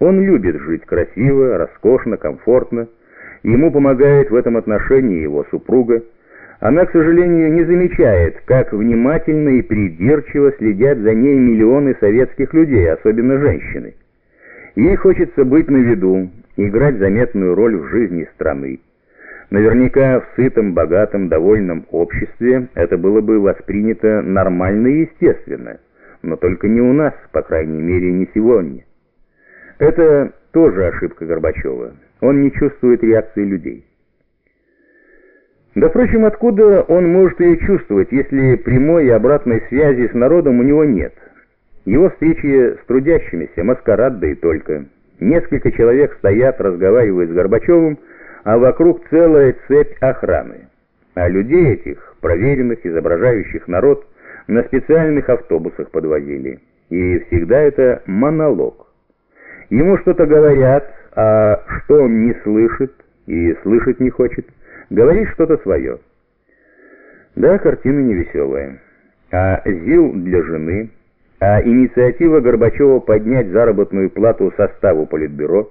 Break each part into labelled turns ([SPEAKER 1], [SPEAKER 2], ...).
[SPEAKER 1] Он любит жить красиво, роскошно, комфортно. Ему помогает в этом отношении его супруга. Она, к сожалению, не замечает, как внимательно и придирчиво следят за ней миллионы советских людей, особенно женщины. Ей хочется быть на виду, играть заметную роль в жизни страны. Наверняка в сытом, богатом, довольном обществе это было бы воспринято нормально и естественно, но только не у нас, по крайней мере, не сегодня. Это тоже ошибка Горбачева. Он не чувствует реакции людей. Да, впрочем, откуда он может ее чувствовать, если прямой и обратной связи с народом у него нет? Его встречи с трудящимися, маскарад, да и только. Несколько человек стоят, разговаривают с Горбачевым, а вокруг целая цепь охраны. А людей этих, проверенных, изображающих народ, на специальных автобусах подвозили. И всегда это монолог. Ему что-то говорят, а что он не слышит и слышать не хочет, говорит что-то свое. Да, картина невеселая. А ЗИЛ для жены, а инициатива Горбачева поднять заработную плату составу Политбюро.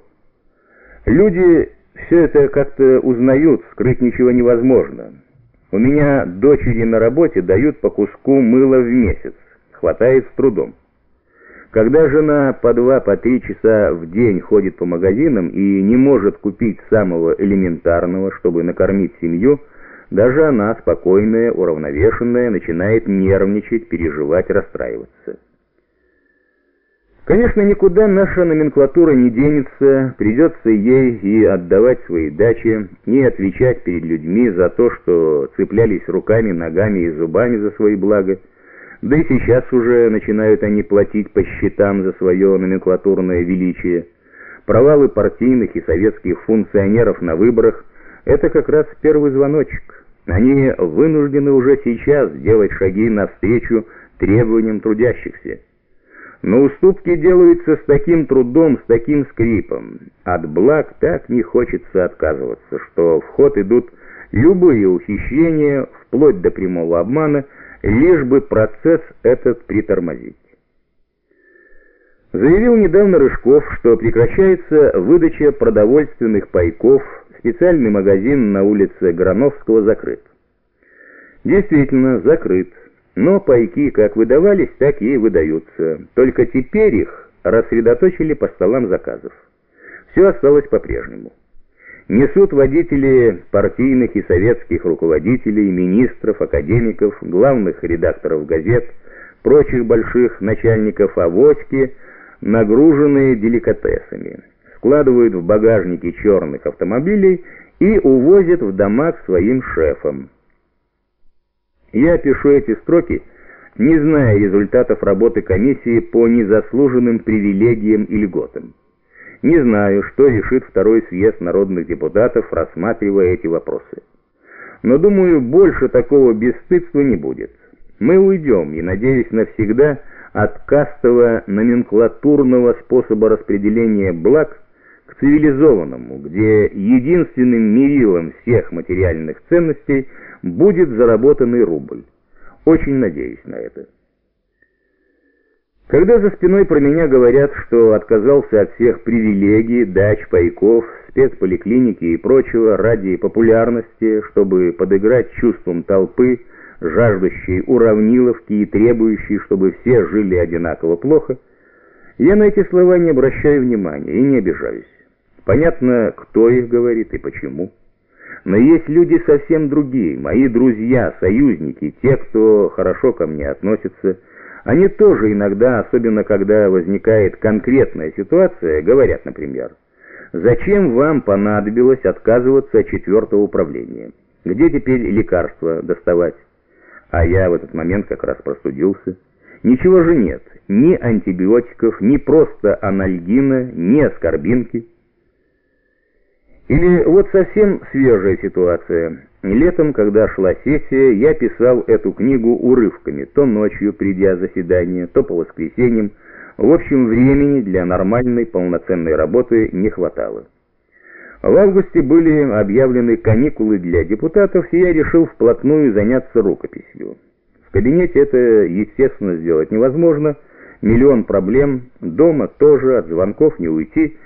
[SPEAKER 1] Люди все это как-то узнают, скрыть ничего невозможно. У меня дочери на работе дают по куску мыла в месяц, хватает с трудом. Когда жена по два, по три часа в день ходит по магазинам и не может купить самого элементарного, чтобы накормить семью, даже она, спокойная, уравновешенная, начинает нервничать, переживать, расстраиваться. Конечно, никуда наша номенклатура не денется, придется ей и отдавать свои дачи, и отвечать перед людьми за то, что цеплялись руками, ногами и зубами за свои блага, да и сейчас уже начинают они платить по счетам за свое номенклатурное величие. Провалы партийных и советских функционеров на выборах – это как раз первый звоночек. Они вынуждены уже сейчас делать шаги навстречу требованиям трудящихся. Но уступки делаются с таким трудом, с таким скрипом. От благ так не хочется отказываться, что в ход идут любые ухищрения, вплоть до прямого обмана – лишь бы процесс этот притормозить. Заявил недавно Рыжков, что прекращается выдача продовольственных пайков, специальный магазин на улице Грановского закрыт. Действительно, закрыт, но пайки как выдавались, так и выдаются, только теперь их рассредоточили по столам заказов. Все осталось по-прежнему несут водители партийных и советских руководителей, министров, академиков, главных редакторов газет, прочих больших начальников авоськи, нагруженные деликатесами, складывают в багажники черных автомобилей и увозят в дома к своим шефам. Я пишу эти строки, не зная результатов работы комиссии по незаслуженным привилегиям и льготам. Не знаю, что решит второй съезд народных депутатов, рассматривая эти вопросы. Но, думаю, больше такого бесстыдства не будет. Мы уйдем, и, надеюсь, навсегда от кастово-номенклатурного способа распределения благ к цивилизованному, где единственным мерилом всех материальных ценностей будет заработанный рубль. Очень надеюсь на это. Когда за спиной про меня говорят, что отказался от всех привилегий, дач, пайков, спецполиклиники и прочего ради популярности, чтобы подыграть чувствам толпы, жаждущей уравниловки и требующей, чтобы все жили одинаково плохо, я на эти слова не обращаю внимания и не обижаюсь. Понятно, кто их говорит и почему. Но есть люди совсем другие, мои друзья, союзники, те, кто хорошо ко мне относится, они тоже иногда, особенно когда возникает конкретная ситуация, говорят, например, «Зачем вам понадобилось отказываться от четвертого управления? Где теперь лекарства доставать?» А я в этот момент как раз простудился. Ничего же нет, ни антибиотиков, ни просто анальгина, ни аскорбинки. Или вот совсем свежая ситуация. Летом, когда шла сессия, я писал эту книгу урывками, то ночью, придя заседание, то по воскресеньям. В общем, времени для нормальной полноценной работы не хватало. В августе были объявлены каникулы для депутатов, и я решил вплотную заняться рукописью. В кабинете это, естественно, сделать невозможно. миллион проблем, дома тоже, от звонков не уйти,